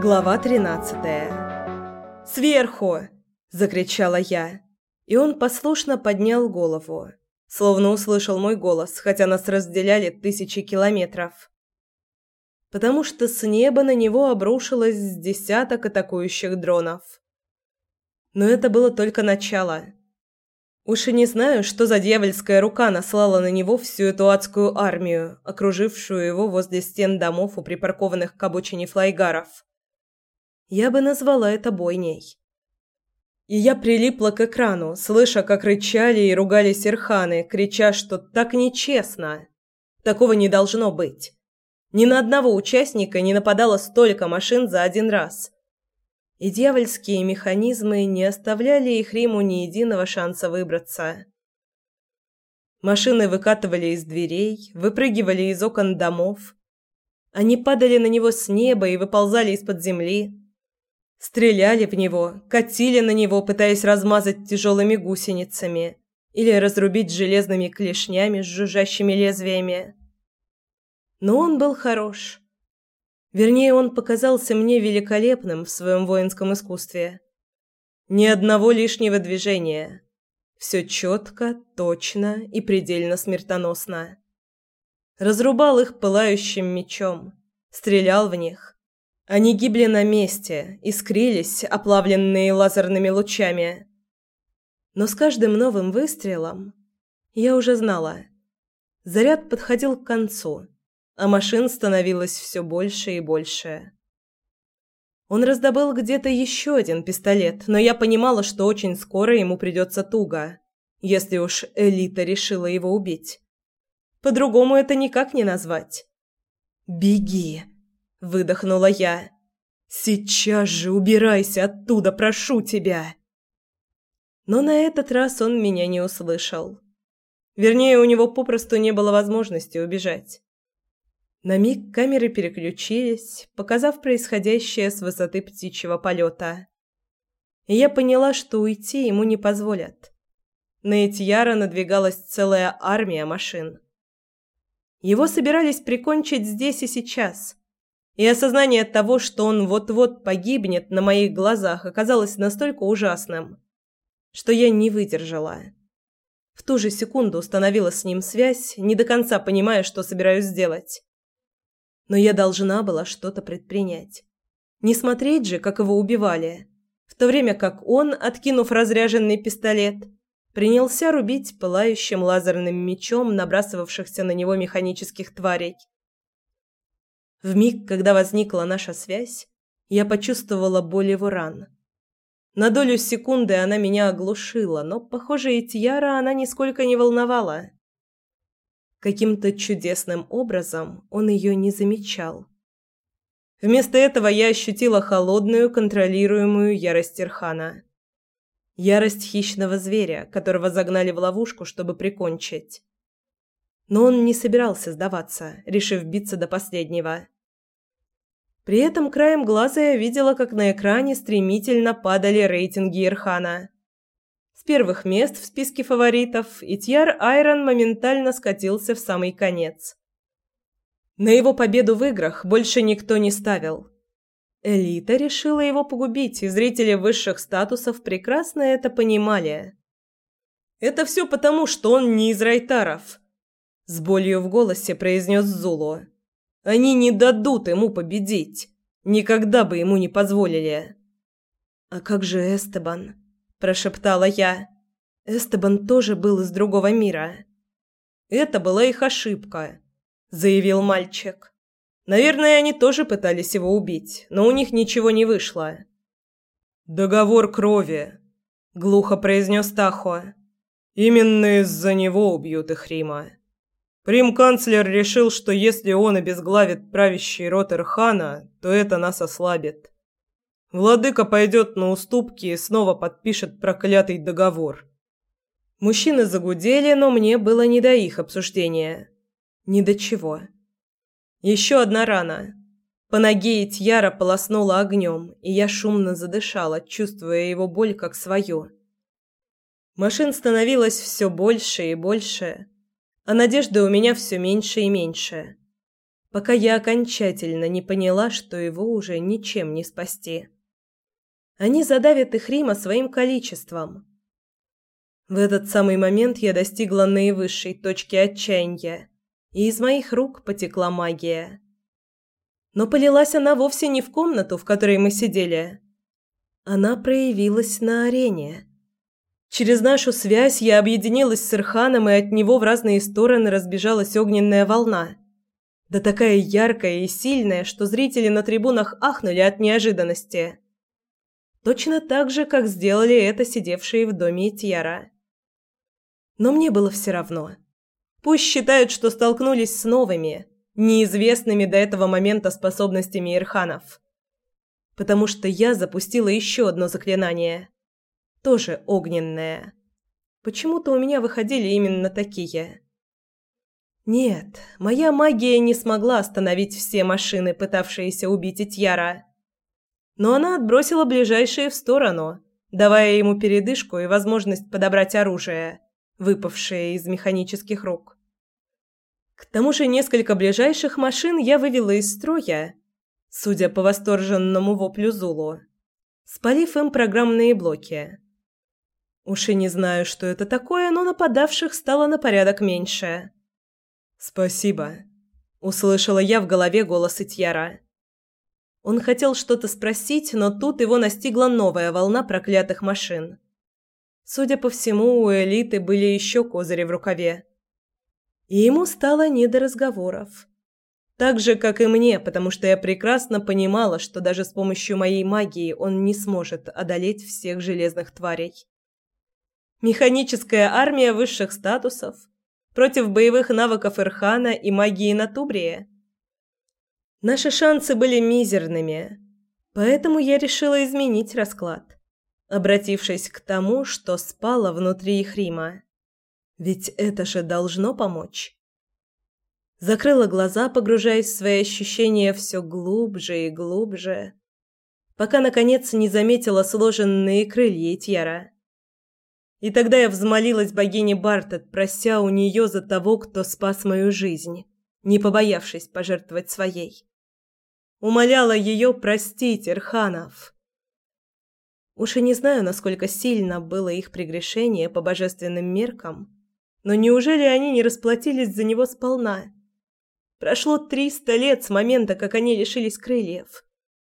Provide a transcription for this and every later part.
Глава 13. «Сверху!» – закричала я. И он послушно поднял голову, словно услышал мой голос, хотя нас разделяли тысячи километров. Потому что с неба на него обрушилось десяток атакующих дронов. Но это было только начало. Уж и не знаю, что за дьявольская рука наслала на него всю эту адскую армию, окружившую его возле стен домов у припаркованных к обочине флайгаров. Я бы назвала это бойней. И я прилипла к экрану, слыша, как рычали и ругались ирханы, крича, что так нечестно. Такого не должно быть. Ни на одного участника не нападало столько машин за один раз. И дьявольские механизмы не оставляли их Риму ни единого шанса выбраться. Машины выкатывали из дверей, выпрыгивали из окон домов. Они падали на него с неба и выползали из-под земли. Стреляли в него, катили на него, пытаясь размазать тяжелыми гусеницами или разрубить железными клешнями с жужжащими лезвиями. Но он был хорош. Вернее, он показался мне великолепным в своем воинском искусстве. Ни одного лишнего движения. Все четко, точно и предельно смертоносно. Разрубал их пылающим мечом, стрелял в них, они гибли на месте, искрились, оплавленные лазерными лучами. Но с каждым новым выстрелом я уже знала. Заряд подходил к концу, а машин становилось все больше и больше. Он раздобыл где-то еще один пистолет, но я понимала, что очень скоро ему придется туго, если уж элита решила его убить. По-другому это никак не назвать. «Беги!» Выдохнула я. Сейчас же убирайся оттуда, прошу тебя. Но на этот раз он меня не услышал. Вернее, у него попросту не было возможности убежать. На миг камеры переключились, показав происходящее с высоты птичьего полета. И я поняла, что уйти ему не позволят. На Этьяра надвигалась целая армия машин. Его собирались прикончить здесь и сейчас, и осознание того, что он вот-вот погибнет на моих глазах, оказалось настолько ужасным, что я не выдержала. В ту же секунду установила с ним связь, не до конца понимая, что собираюсь сделать. Но я должна была что-то предпринять. Не смотреть же, как его убивали, в то время как он, откинув разряженный пистолет, принялся рубить пылающим лазерным мечом набрасывавшихся на него механических тварей. В миг, когда возникла наша связь, я почувствовала боль его ран. На долю секунды она меня оглушила, но, похоже, Этьяра она нисколько не волновала. Каким-то чудесным образом он ее не замечал. Вместо этого я ощутила холодную, контролируемую ярость Ирхана. Ярость хищного зверя, которого загнали в ловушку, чтобы прикончить. Но он не собирался сдаваться, решив биться до последнего. При этом краем глаза я видела, как на экране стремительно падали рейтинги Ирхана. С первых мест в списке фаворитов Итьяр Айрон моментально скатился в самый конец. На его победу в играх больше никто не ставил. Элита решила его погубить, и зрители высших статусов прекрасно это понимали. «Это все потому, что он не из Райтаров», с болью в голосе произнес Зулу. Они не дадут ему победить. Никогда бы ему не позволили. А как же Эстебан? прошептала я. Эстебан тоже был из другого мира. Это была их ошибка, заявил мальчик. Наверное, они тоже пытались его убить, но у них ничего не вышло. Договор крови, глухо произнес Тахо. Именно из-за него убьют их Рима. Прим-канцлер решил, что если он обезглавит правящий род Ирхана, то это нас ослабит. Владыка пойдет на уступки и снова подпишет проклятый договор. Мужчины загудели, но мне было не до их обсуждения. Ни до чего. Еще одна рана. По ноге Итьяра полоснула огнем, и я шумно задышала, чувствуя его боль как свою. Машин становилось все больше и больше а надежды у меня все меньше и меньше. пока я окончательно не поняла, что его уже ничем не спасти. Они задавят их Рима своим количеством. В этот самый момент я достигла наивысшей точки отчаяния, и из моих рук потекла магия. Но полилась она вовсе не в комнату, в которой мы сидели. Она проявилась на арене. Через нашу связь я объединилась с Ирханом, и от него в разные стороны разбежалась огненная волна. Да такая яркая и сильная, что зрители на трибунах ахнули от неожиданности. Точно так же, как сделали это сидевшие в доме Тьяра. Но мне было все равно. Пусть считают, что столкнулись с новыми, неизвестными до этого момента способностями Ирханов. Потому что я запустила еще одно заклинание. Тоже огненное. Почему-то у меня выходили именно такие. Нет, моя магия не смогла остановить все машины, пытавшиеся убить Итьяра. Но она отбросила ближайшие в сторону, давая ему передышку и возможность подобрать оружие, выпавшее из механических рук. К тому же несколько ближайших машин я вывела из строя, судя по восторженному воплю Зулу, спалив им программные блоки. Уж и не знаю, что это такое, но нападавших стало на порядок меньше. «Спасибо», — услышала я в голове голос Итьяра. Он хотел что-то спросить, но тут его настигла новая волна проклятых машин. Судя по всему, у элиты были еще козыри в рукаве и ему стало не до разговоров. Так же, как и мне, потому что я прекрасно понимала, что даже с помощью моей магии он не сможет одолеть всех железных тварей. Механическая армия высших статусов против боевых навыков Ирхана и магии Натубрия. Наши шансы были мизерными, поэтому я решила изменить расклад, обратившись к тому, что спало внутри их Рима. Ведь это же должно помочь. Закрыла глаза, погружаясь в свои ощущения все глубже и глубже, пока наконец не заметила сложенные крылья Тьяра. И тогда я взмолилась богине Бартет, прося у нее за того, кто спас мою жизнь, не побоявшись пожертвовать своей. Умоляла ее простить Ирханов. Уж и не знаю, насколько сильно было их прегрешение по божественным меркам, но неужели они не расплатились за него сполна? Прошло триста лет с момента, как они лишились крыльев.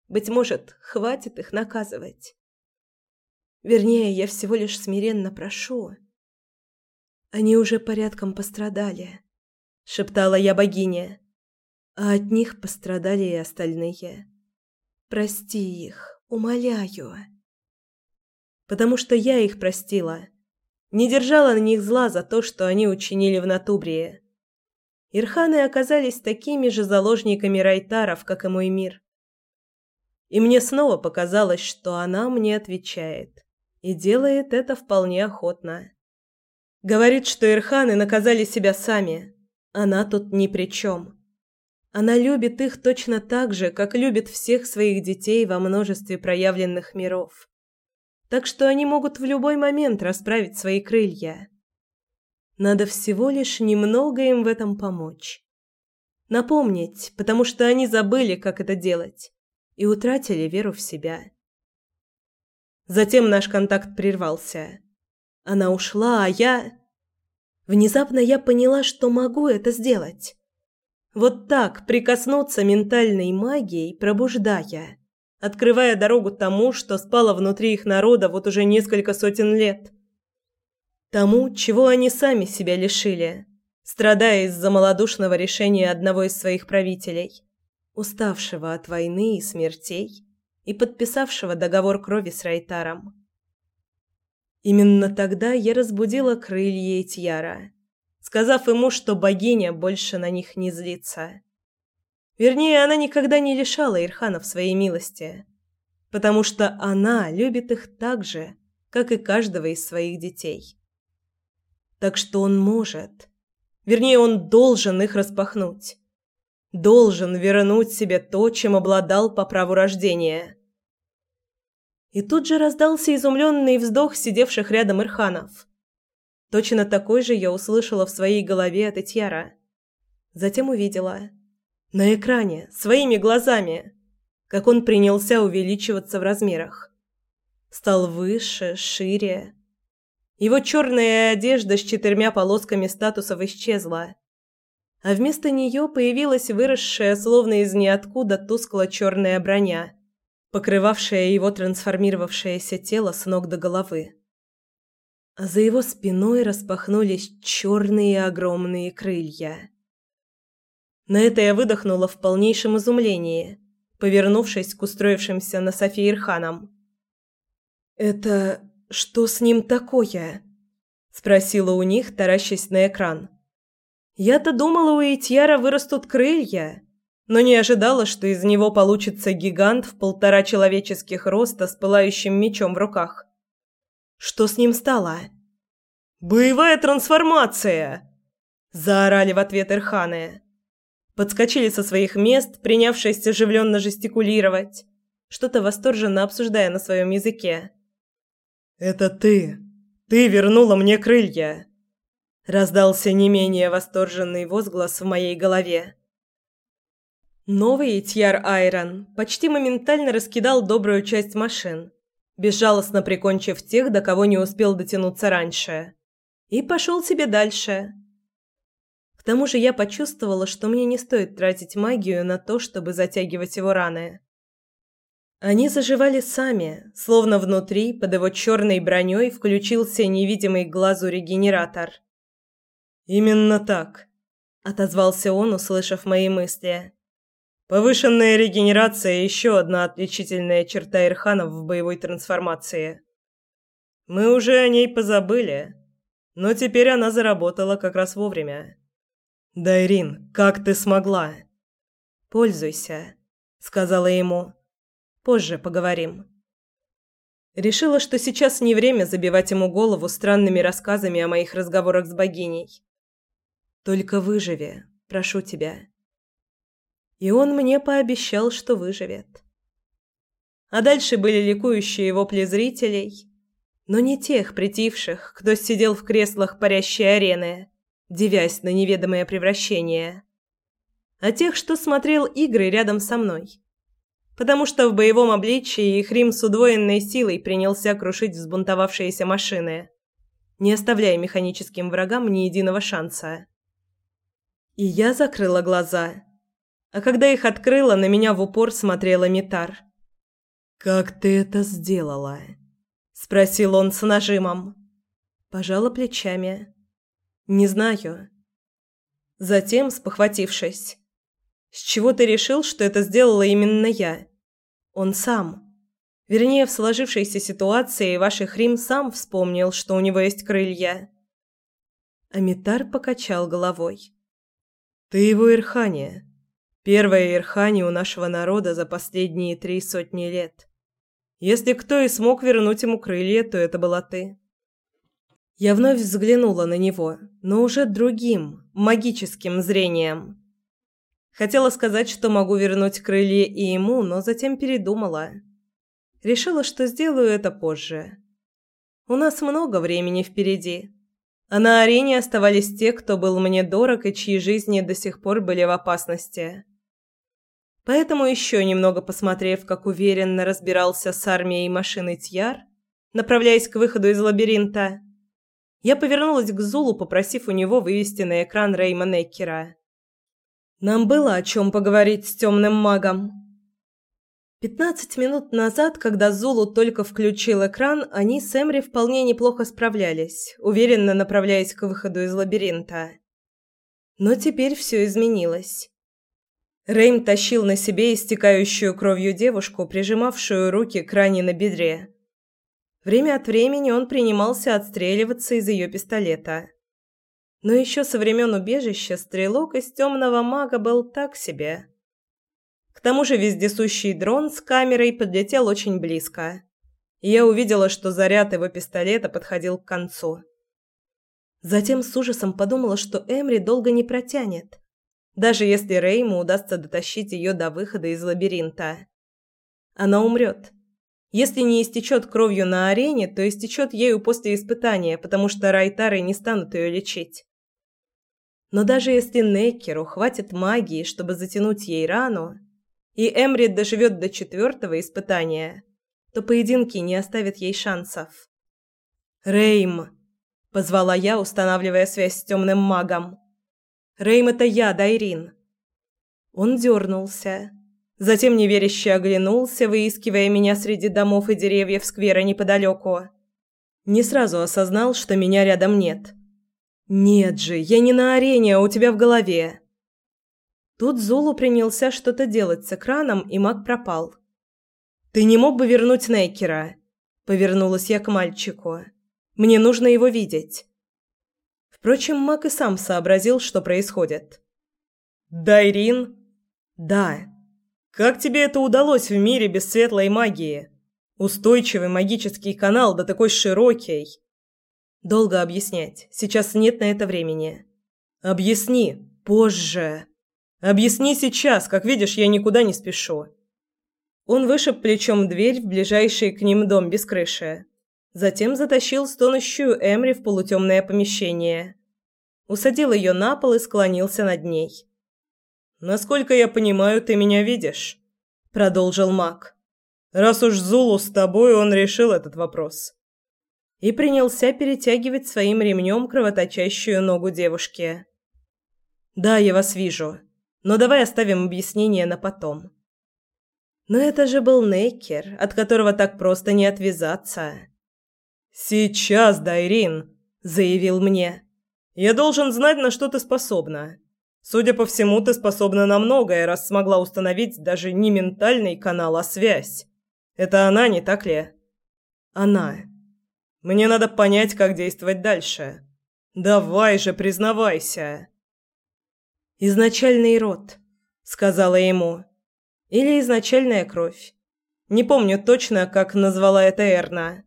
Быть может, хватит их наказывать. Вернее, я всего лишь смиренно прошу. Они уже порядком пострадали, шептала я богине. А от них пострадали и остальные. Прости их, умоляю. Потому что я их простила не держала на них зла за то, что они учинили в Натубрии. Ирханы оказались такими же заложниками Райтаров, как и мой мир. И мне снова показалось, что она мне отвечает. И делает это вполне охотно. Говорит, что Ирханы наказали себя сами. Она тут ни при чем. Она любит их точно так же, как любит всех своих детей во множестве проявленных миров так что они могут в любой момент расправить свои крылья. Надо всего лишь немного им в этом помочь. Напомнить, потому что они забыли, как это делать, и утратили веру в себя. Затем наш контакт прервался. Она ушла, а я... Внезапно я поняла, что могу это сделать. Вот так прикоснуться ментальной магией, пробуждая открывая дорогу тому, что спало внутри их народа вот уже несколько сотен лет. Тому, чего они сами себя лишили, страдая из-за малодушного решения одного из своих правителей, уставшего от войны и смертей и подписавшего договор крови с Райтаром. Именно тогда я разбудила крылья Этьяра, сказав ему, что богиня больше на них не злится. Вернее, она никогда не лишала Ирханов своей милости, потому что она любит их так же, как и каждого из своих детей. Так что он может, вернее, он должен их распахнуть. Должен вернуть себе то, чем обладал по праву рождения. И тут же раздался изумленный вздох сидевших рядом Ирханов. Точно такой же я услышала в своей голове от Этьяра. Затем увидела – На экране, своими глазами, как он принялся увеличиваться в размерах. Стал выше, шире. Его черная одежда с четырьмя полосками статусов исчезла, а вместо нее появилась выросшая, словно из ниоткуда, тускло-черная броня, покрывавшая его трансформировавшееся тело с ног до головы. А за его спиной распахнулись черные огромные крылья. На это я выдохнула в полнейшем изумлении, повернувшись к устроившимся на софе Ирханам. «Это что с ним такое?» – спросила у них, таращась на экран. Я-то думала, у Итьяра вырастут крылья, но не ожидала, что из него получится гигант в полтора человеческих роста с пылающим мечом в руках. Что с ним стало? «Боевая трансформация!» – заорали в ответ Ирханы. Подскочили со своих мест, принявшись оживленно жестикулировать, что-то восторженно обсуждая на своем языке. «Это ты! Ты вернула мне крылья!» Раздался не менее восторженный возглас в моей голове. Новый Тьяр Айрон почти моментально раскидал добрую часть машин, безжалостно прикончив тех, до кого не успел дотянуться раньше, и пошел себе дальше. К тому же я почувствовала, что мне не стоит тратить магию на то, чтобы затягивать его раны. Они заживали сами, словно внутри, под его черной броней, включился невидимый глазу регенератор – «Именно так», – отозвался он, услышав мои мысли. «Повышенная регенерация – еще одна отличительная черта Ирханов в боевой трансформации. Мы уже о ней позабыли, но теперь она заработала как раз вовремя. Дайрин, как ты смогла?» «Пользуйся», – сказала ему. «Позже поговорим». Решила, что сейчас не время забивать ему голову странными рассказами о моих разговорах с богиней. Только выживи, прошу тебя. И он мне пообещал, что выживет. А дальше были ликующие вопли зрителей, но не тех притихших, кто сидел в креслах парящей арены, девясь на неведомое превращение, а тех, что смотрел игры рядом со мной. Потому что в боевом обличии их Рим с удвоенной силой принялся крушить взбунтовавшиеся машины, не оставляя механическим врагам ни единого шанса. И я закрыла глаза. А когда их открыла, на меня в упор смотрела Митар. «Как ты это сделала?» – спросил он с нажимом. Пожала плечами. «Не знаю». Затем, спохватившись. «С чего ты решил, что это сделала именно я?» «Он сам». Вернее, в сложившейся ситуации ваших Рим сам вспомнил, что у него есть крылья. Амитар покачал головой. Ты его Ирхания. Первая Ирхания у нашего народа за последние три сотни лет. Если кто и смог вернуть ему крылья, то это была ты. Я вновь взглянула на него, но уже другим, магическим зрением. Хотела сказать, что могу вернуть крылья и ему, но затем передумала. Решила, что сделаю это позже. У нас много времени впереди. А на арене оставались те, кто был мне дорог и чьи жизни до сих пор были в опасности. Поэтому еще немного посмотрев, как уверенно разбирался с армией машины Тьяр, направляясь к выходу из лабиринта, я повернулась к Зулу, попросив у него вывести на экран Рейма Неккера. Нам было о чем поговорить с темным магом. Пятнадцать минут назад, когда Зулу только включил экран, они с Эмри вполне неплохо справлялись, уверенно направляясь к выходу из лабиринта. Но теперь все изменилось. Рейм тащил на себе истекающую кровью девушку, прижимавшую руки к ране на бедре. Время от времени он принимался отстреливаться из ее пистолета. Но еще со времен убежища стрелок из темного мага был так себе – к тому же вездесущий дрон с камерой подлетел очень близко. Я увидела, что заряд его пистолета подходил к концу. Затем с ужасом подумала, что Эмри долго не протянет, даже если Рейму удастся дотащить ее до выхода из лабиринта. Она умрет. Если не истечет кровью на арене, то истечет ею после испытания, потому что Райтары не станут ее лечить. Но даже если Неккеру хватит магии, чтобы затянуть ей рану, и Эмри доживет до четвертого испытания, то поединки не оставят ей шансов. «Рейм!» – позвала я, устанавливая связь с темным магом. «Рейм – это я, Дайрин!» Он дернулся. Затем неверяще оглянулся, выискивая меня среди домов и деревьев сквера неподалеку. Не сразу осознал, что меня рядом нет. «Нет же, я не на арене, а у тебя в голове!» Тут Зулу принялся что-то делать с экраном, и маг пропал. «Ты не мог бы вернуть Нейкера?» Повернулась я к мальчику. «Мне нужно его видеть». Впрочем, маг и сам сообразил, что происходит. «Дайрин?» «Да». «Как тебе это удалось в мире без светлой магии? Устойчивый магический канал, да такой широкий». «Долго объяснять. Сейчас нет на это времени». «Объясни. Позже». «Объясни сейчас. Как видишь, я никуда не спешу». Он вышиб плечом дверь в ближайший к ним дом без крыши. Затем затащил стонущую Эмри в полутемное помещение. Усадил ее на пол и склонился над ней. «Насколько я понимаю, ты меня видишь?» – продолжил маг. «Раз уж Зулу с тобой, он решил этот вопрос». И принялся перетягивать своим ремнем кровоточащую ногу девушки. «Да, я вас вижу. Но давай оставим объяснение на потом». Но это же был Нейкер, от которого так просто не отвязаться. «Сейчас, Дайрин», — заявил мне. «Я должен знать, на что ты способна. Судя по всему, ты способна на многое, раз смогла установить даже не ментальный канал, а связь. Это она, не так ли?» «Она. Мне надо понять, как действовать дальше. Давай же, признавайся». «Изначальный род», — сказала ему. Или изначальная кровь. Не помню точно, как назвала это Эрна.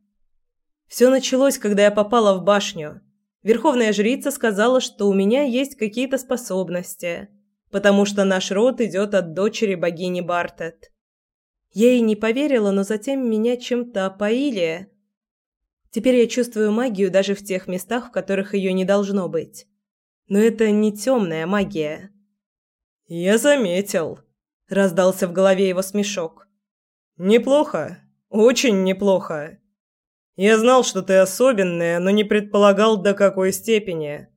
Все началось, когда я попала в башню. Верховная жрица сказала, что у меня есть какие-то способности, потому что наш род идет от дочери богини Бартет. Я ей не поверила, но затем меня чем-то опоили. Теперь я чувствую магию даже в тех местах, в которых ее не должно быть. Но это не темная магия. «Я заметил», Раздался в голове его смешок. Неплохо, очень неплохо. Я знал, что ты особенная, но не предполагал до какой степени.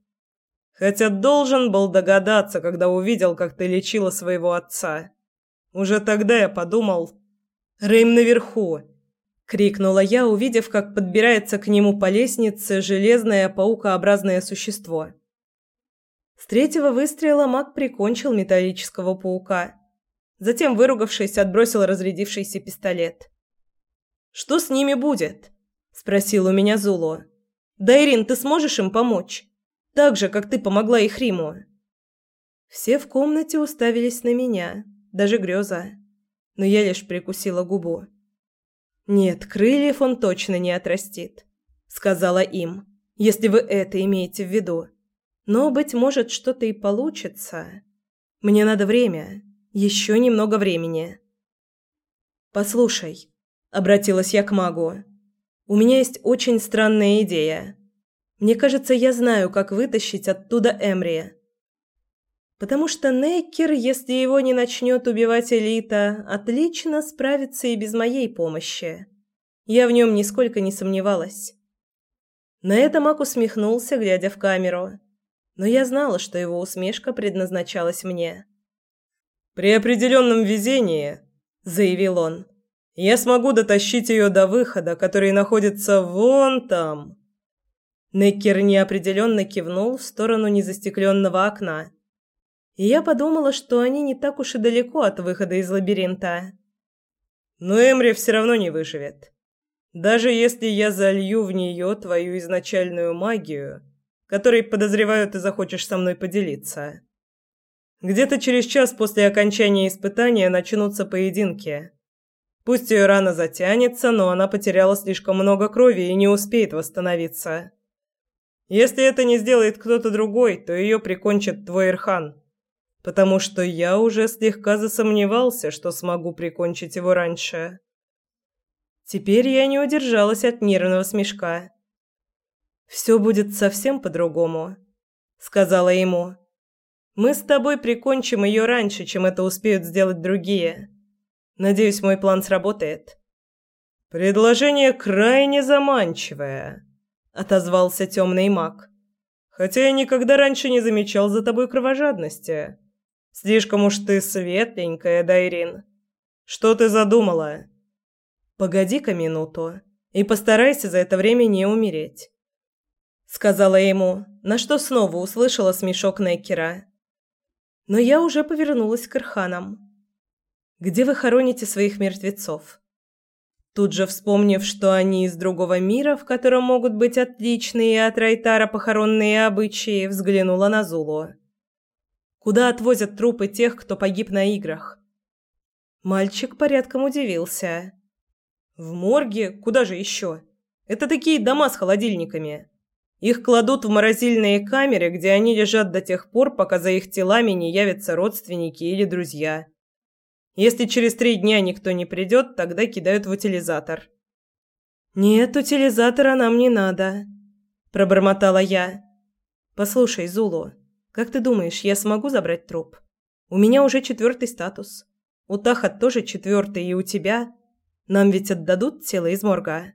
Хотя должен был догадаться, когда увидел, как ты лечила своего отца. Уже тогда я подумал, Рейм наверху, крикнула я, увидев, как подбирается к нему по лестнице железное паукообразное существо. С третьего выстрела маг прикончил металлического паука. Затем, выругавшись, отбросил разрядившийся пистолет. «Что с ними будет?» – спросил у меня Зулу. «Дайрин, ты сможешь им помочь? Так же, как ты помогла их Риму?» Все в комнате уставились на меня, даже греза. Но я лишь прикусила губу. «Нет, крыльев он точно не отрастит», – сказала им, – «если вы это имеете в виду. Но, быть может, что-то и получится. Мне надо время, еще немного времени. «Послушай», — обратилась я к магу, — «у меня есть очень странная идея. Мне кажется, я знаю, как вытащить оттуда Эмри. Потому что Неккер, если его не начнет убивать элита, отлично справится и без моей помощи. Я в нем нисколько не сомневалась». На это маг усмехнулся, глядя в камеру. Но я знала, что его усмешка предназначалась мне. «При определенном везении», – заявил он, – «я смогу дотащить ее до выхода, который находится вон там». Неккер неопределенно кивнул в сторону незастекленного окна. И я подумала, что они не так уж и далеко от выхода из лабиринта. Но Эмри все равно не выживет. Даже если я залью в нее твою изначальную магию, которой, подозреваю, ты захочешь со мной поделиться. Где-то через час после окончания испытания начнутся поединки. Пусть ее рана затянется, но она потеряла слишком много крови и не успеет восстановиться. Если это не сделает кто-то другой, то ее прикончит твой Ирхан. Потому что я уже слегка засомневался, что смогу прикончить его раньше. Теперь я не удержалась от нервного смешка. «Все будет совсем по-другому», — сказала ему. Мы с тобой прикончим ее раньше, чем это успеют сделать другие. Надеюсь, мой план сработает. Предложение крайне заманчивое, отозвался темный маг. Хотя я никогда раньше не замечал за тобой кровожадности. Слишком уж ты светленькая, Дайрин. Что ты задумала? Погоди-ка минуту и постарайся за это время не умереть, сказала ему, на что снова услышала смешок Неккера. Но я уже повернулась к Ирханам. Где вы хороните своих мертвецов? Тут же вспомнив, что они из другого мира, в котором могут быть отличные от Райтара похоронные обычаи, взглянула на Зулу. Куда отвозят трупы тех, кто погиб на играх? Мальчик порядком удивился. В морге? Куда же еще? Это такие дома с холодильниками. Их кладут в морозильные камеры, где они лежат до тех пор, пока за их телами не явятся родственники или друзья. Если через три дня никто не придет, тогда кидают в утилизатор. «Нет, утилизатора нам не надо», – пробормотала я. «Послушай, Зулу, как ты думаешь, я смогу забрать труп? У меня уже четвертый статус. У Тахат тоже четвертый, и у тебя. Нам ведь отдадут тело из морга?»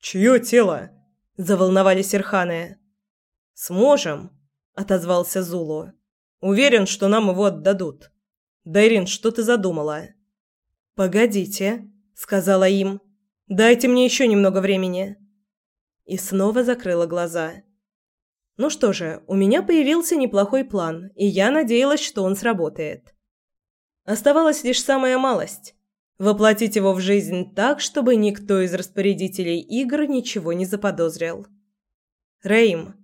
«Чье тело?» – заволновались Ирханы. «Сможем», – отозвался Зулу. «Уверен, что нам его отдадут». «Дайрин, что ты задумала?» «Погодите», — сказала им. «Дайте мне еще немного времени». И снова закрыла глаза. Ну что же, у меня появился неплохой план, и я надеялась, что он сработает. Оставалась лишь самая малость – воплотить его в жизнь так, чтобы никто из распорядителей игр ничего не заподозрил. «Рейм,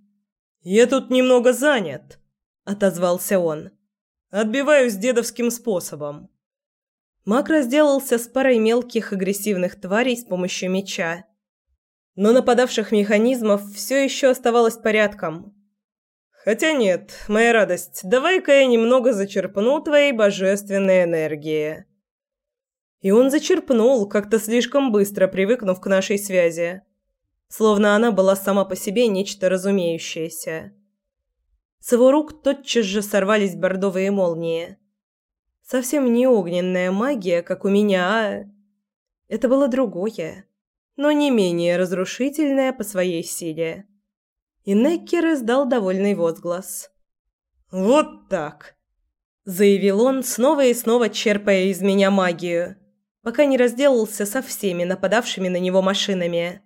я тут немного занят», – отозвался он. Отбиваюсь дедовским способом. Маг разделался с парой мелких агрессивных тварей с помощью меча. Но нападавших механизмов все еще оставалось порядком. Хотя нет, моя радость, давай-ка я немного зачерпну твоей божественной энергии. И он зачерпнул, как-то слишком быстро привыкнув к нашей связи. Словно она была сама по себе нечто разумеющееся. С его рук тотчас же сорвались бордовые молнии. Совсем не огненная магия, как у меня, а... Это было другое, но не менее разрушительное по своей силе. И Неккер издал довольный возглас. «Вот так!» – заявил он, снова и снова черпая из меня магию, пока не разделался со всеми нападавшими на него машинами.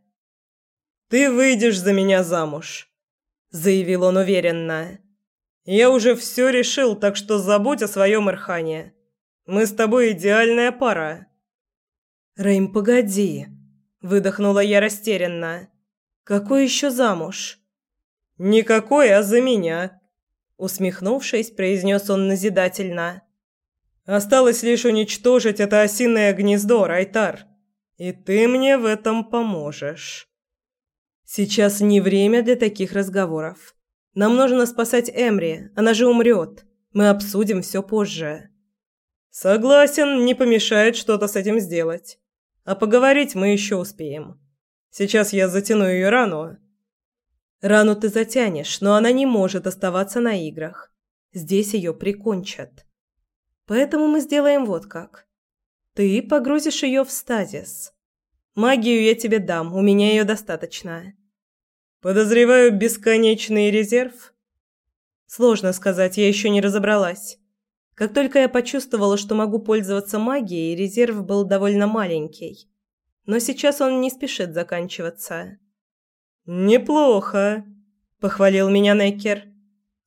«Ты выйдешь за меня замуж», – заявил он уверенно. Я уже все решил, так что забудь о своем Ирхане. Мы с тобой идеальная пара». «Рэйм, погоди», – выдохнула я растерянно. «Какой еще замуж?» «Никакой, а за меня», – усмехнувшись, произнес он назидательно. «Осталось лишь уничтожить это осиное гнездо, Райтар, и ты мне в этом поможешь». «Сейчас не время для таких разговоров», нам нужно спасать Эмри, она же умрет. Мы обсудим все позже». «Согласен, не помешает что-то с этим сделать. А поговорить мы еще успеем. Сейчас я затяну ее рану». «Рану ты затянешь, но она не может оставаться на играх. Здесь ее прикончат. Поэтому мы сделаем вот как. Ты погрузишь ее в стазис. Магию я тебе дам, у меня ее достаточно. Подозреваю бесконечный резерв. Сложно сказать, я еще не разобралась. Как только я почувствовала, что могу пользоваться магией, резерв был довольно маленький. Но сейчас он не спешит заканчиваться. Неплохо, похвалил меня Неккер.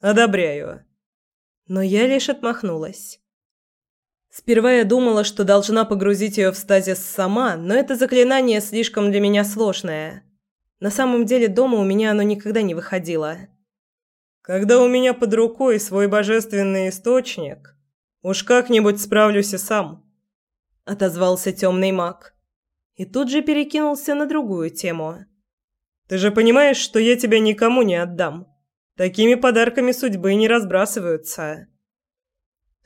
Одобряю. Но я лишь отмахнулась. Сперва я думала, что должна погрузить ее в стазис сама, но это заклинание слишком для меня сложное. На самом деле дома у меня оно никогда не выходило. Когда у меня под рукой свой божественный источник, уж как-нибудь справлюсь и сам, отозвался темный маг. И тут же перекинулся на другую тему. Ты же понимаешь, что я тебя никому не отдам. Такими подарками судьбы не разбрасываются.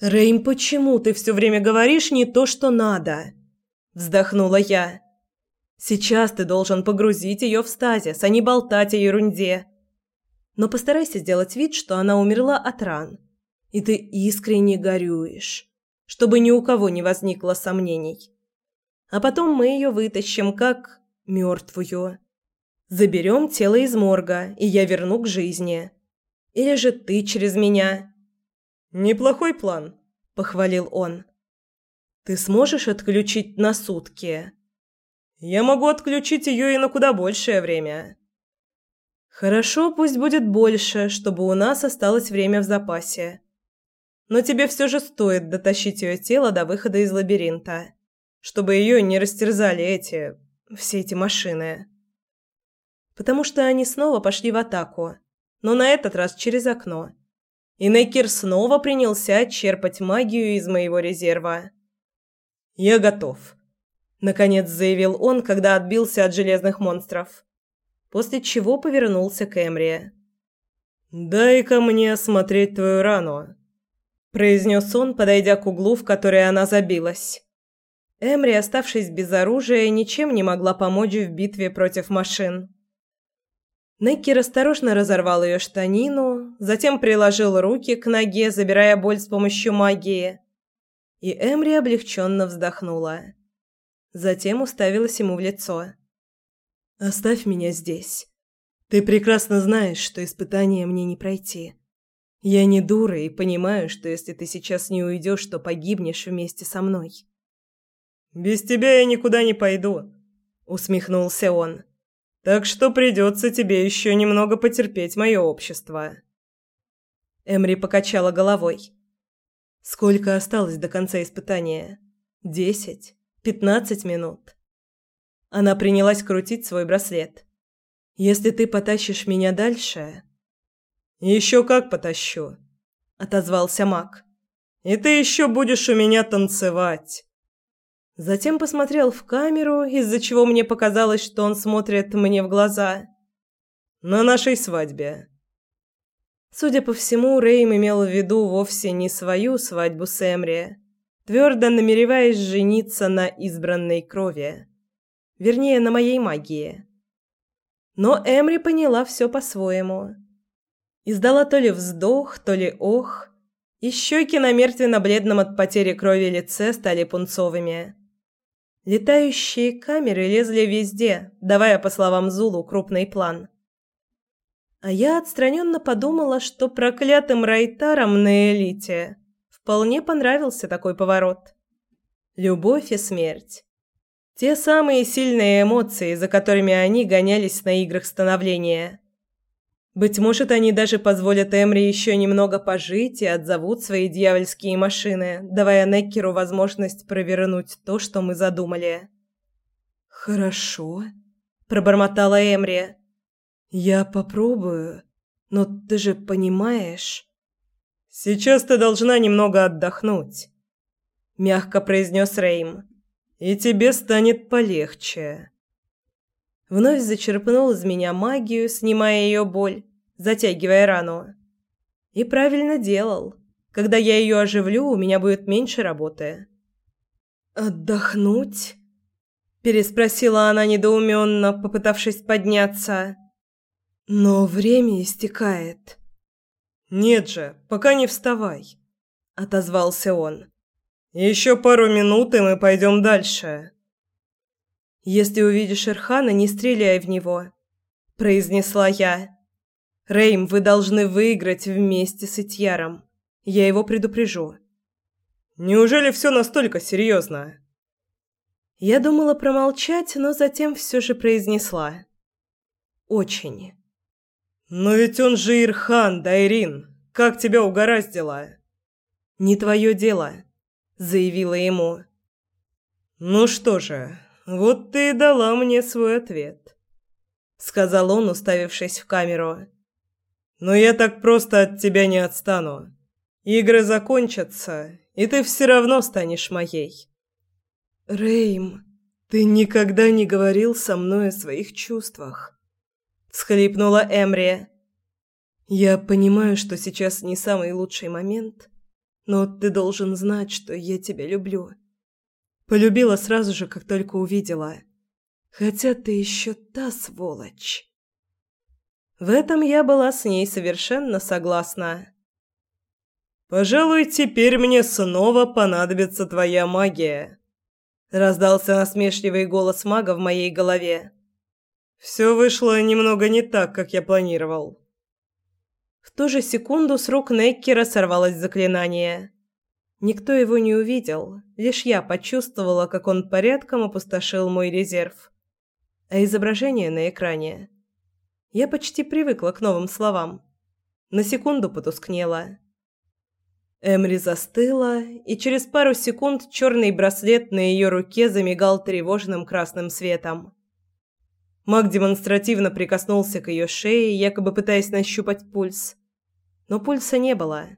Рейм, почему ты все время говоришь не то, что надо? вздохнула я. Сейчас ты должен погрузить ее в стазис, а не болтать о ерунде. Но постарайся сделать вид, что она умерла от ран. И ты искренне горюешь, чтобы ни у кого не возникло сомнений. А потом мы ее вытащим как мертвую. Заберем тело из морга, и я верну к жизни. Или же ты через меня. Неплохой план, похвалил он. Ты сможешь отключить на сутки? Я могу отключить ее и на куда большее время. Хорошо, пусть будет больше, чтобы у нас осталось время в запасе. Но тебе все же стоит дотащить ее тело до выхода из лабиринта, чтобы ее не растерзали эти... все эти машины. Потому что они снова пошли в атаку, но на этот раз через окно. И Некер снова принялся черпать магию из моего резерва. «Я готов», — наконец заявил он, когда отбился от железных монстров после чего повернулся к Эмри. «Дай-ка мне осмотреть твою рану», – произнес он, подойдя к углу, в который она забилась. Эмри, оставшись без оружия, ничем не могла помочь в битве против машин. Некки осторожно разорвал ее штанину, затем приложил руки к ноге, забирая боль с помощью магии. И Эмри облегченно вздохнула. Затем уставилась ему в лицо. Оставь меня здесь. Ты прекрасно знаешь, что испытание мне не пройти. Я не дура и понимаю, что если ты сейчас не уйдешь, то погибнешь вместе со мной. Без тебя я никуда не пойду, усмехнулся он. Так что придется тебе еще немного потерпеть мое общество. Эмри покачала головой. Сколько осталось до конца испытания? Десять? Пятнадцать минут? Она принялась крутить свой браслет. «Если ты потащишь меня дальше...» «Еще как потащу», — отозвался маг. «И ты еще будешь у меня танцевать». Затем посмотрел в камеру, из-за чего мне показалось, что он смотрит мне в глаза. «На нашей свадьбе». Судя по всему, Рейм имел в виду вовсе не свою свадьбу с Эмри, твердо намереваясь жениться на избранной крови. Вернее, на моей магии. Но Эмри поняла все по-своему. Издала то ли вздох, то ли ох, и щеки на мертвенно-бледном от потери крови лице стали пунцовыми. Летающие камеры лезли везде, давая, по словам Зулу, крупный план. А я отстраненно подумала, что проклятым райтарам на элите вполне понравился такой поворот. Любовь и смерть. Те самые сильные эмоции, за которыми они гонялись на играх становления. Быть может, они даже позволят Эмри еще немного пожить и отзовут свои дьявольские машины, давая Неккеру возможность провернуть то, что мы задумали. «Хорошо», – пробормотала Эмри. «Я попробую, но ты же понимаешь...» «Сейчас ты должна немного отдохнуть», – мягко произнес Рейм и тебе станет полегче. Вновь зачерпнул из меня магию, снимая ее боль, затягивая рану. И правильно делал. Когда я ее оживлю, у меня будет меньше работы. «Отдохнуть?» – переспросила она недоуменно, попытавшись подняться. «Но время истекает». «Нет же, пока не вставай», – отозвался он. Еще пару минут, и мы пойдем дальше. Если увидишь Ирхана, не стреляй в него, произнесла я. Рейм, вы должны выиграть вместе с Итьяром. Я его предупрежу. Неужели все настолько серьезно? Я думала промолчать, но затем все же произнесла. Очень. Но ведь он же Ирхан, Дайрин. Как тебя угораздило? Не твое дело заявила ему. Ну что же, вот ты и дала мне свой ответ, сказал он, уставившись в камеру. Но я так просто от тебя не отстану. Игры закончатся, и ты все равно станешь моей. Рейм, ты никогда не говорил со мной о своих чувствах, схлипнула Эмри. Я понимаю, что сейчас не самый лучший момент, но ты должен знать, что я тебя люблю. Полюбила сразу же, как только увидела. Хотя ты еще та сволочь. В этом я была с ней совершенно согласна. Пожалуй, теперь мне снова понадобится твоя магия. Раздался насмешливый голос мага в моей голове. Все вышло немного не так, как я планировал. В ту же секунду с рук Неккера сорвалось заклинание. Никто его не увидел, лишь я почувствовала, как он порядком опустошил мой резерв. А изображение на экране. Я почти привыкла к новым словам. На секунду потускнело. Эмри застыла, и через пару секунд черный браслет на ее руке замигал тревожным красным светом. Маг демонстративно прикоснулся к ее шее, якобы пытаясь нащупать пульс. Но пульса не было.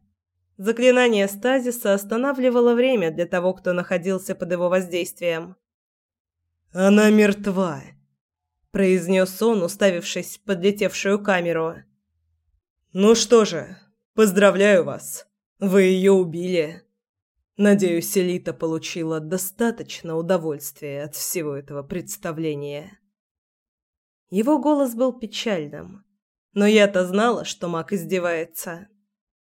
Заклинание стазиса останавливало время для того, кто находился под его воздействием. «Она мертва», – произнес он, уставившись в подлетевшую камеру. «Ну что же, поздравляю вас». Вы ее убили. Надеюсь, Элита получила достаточно удовольствия от всего этого представления. Его голос был печальным, но я-то знала, что Мак издевается.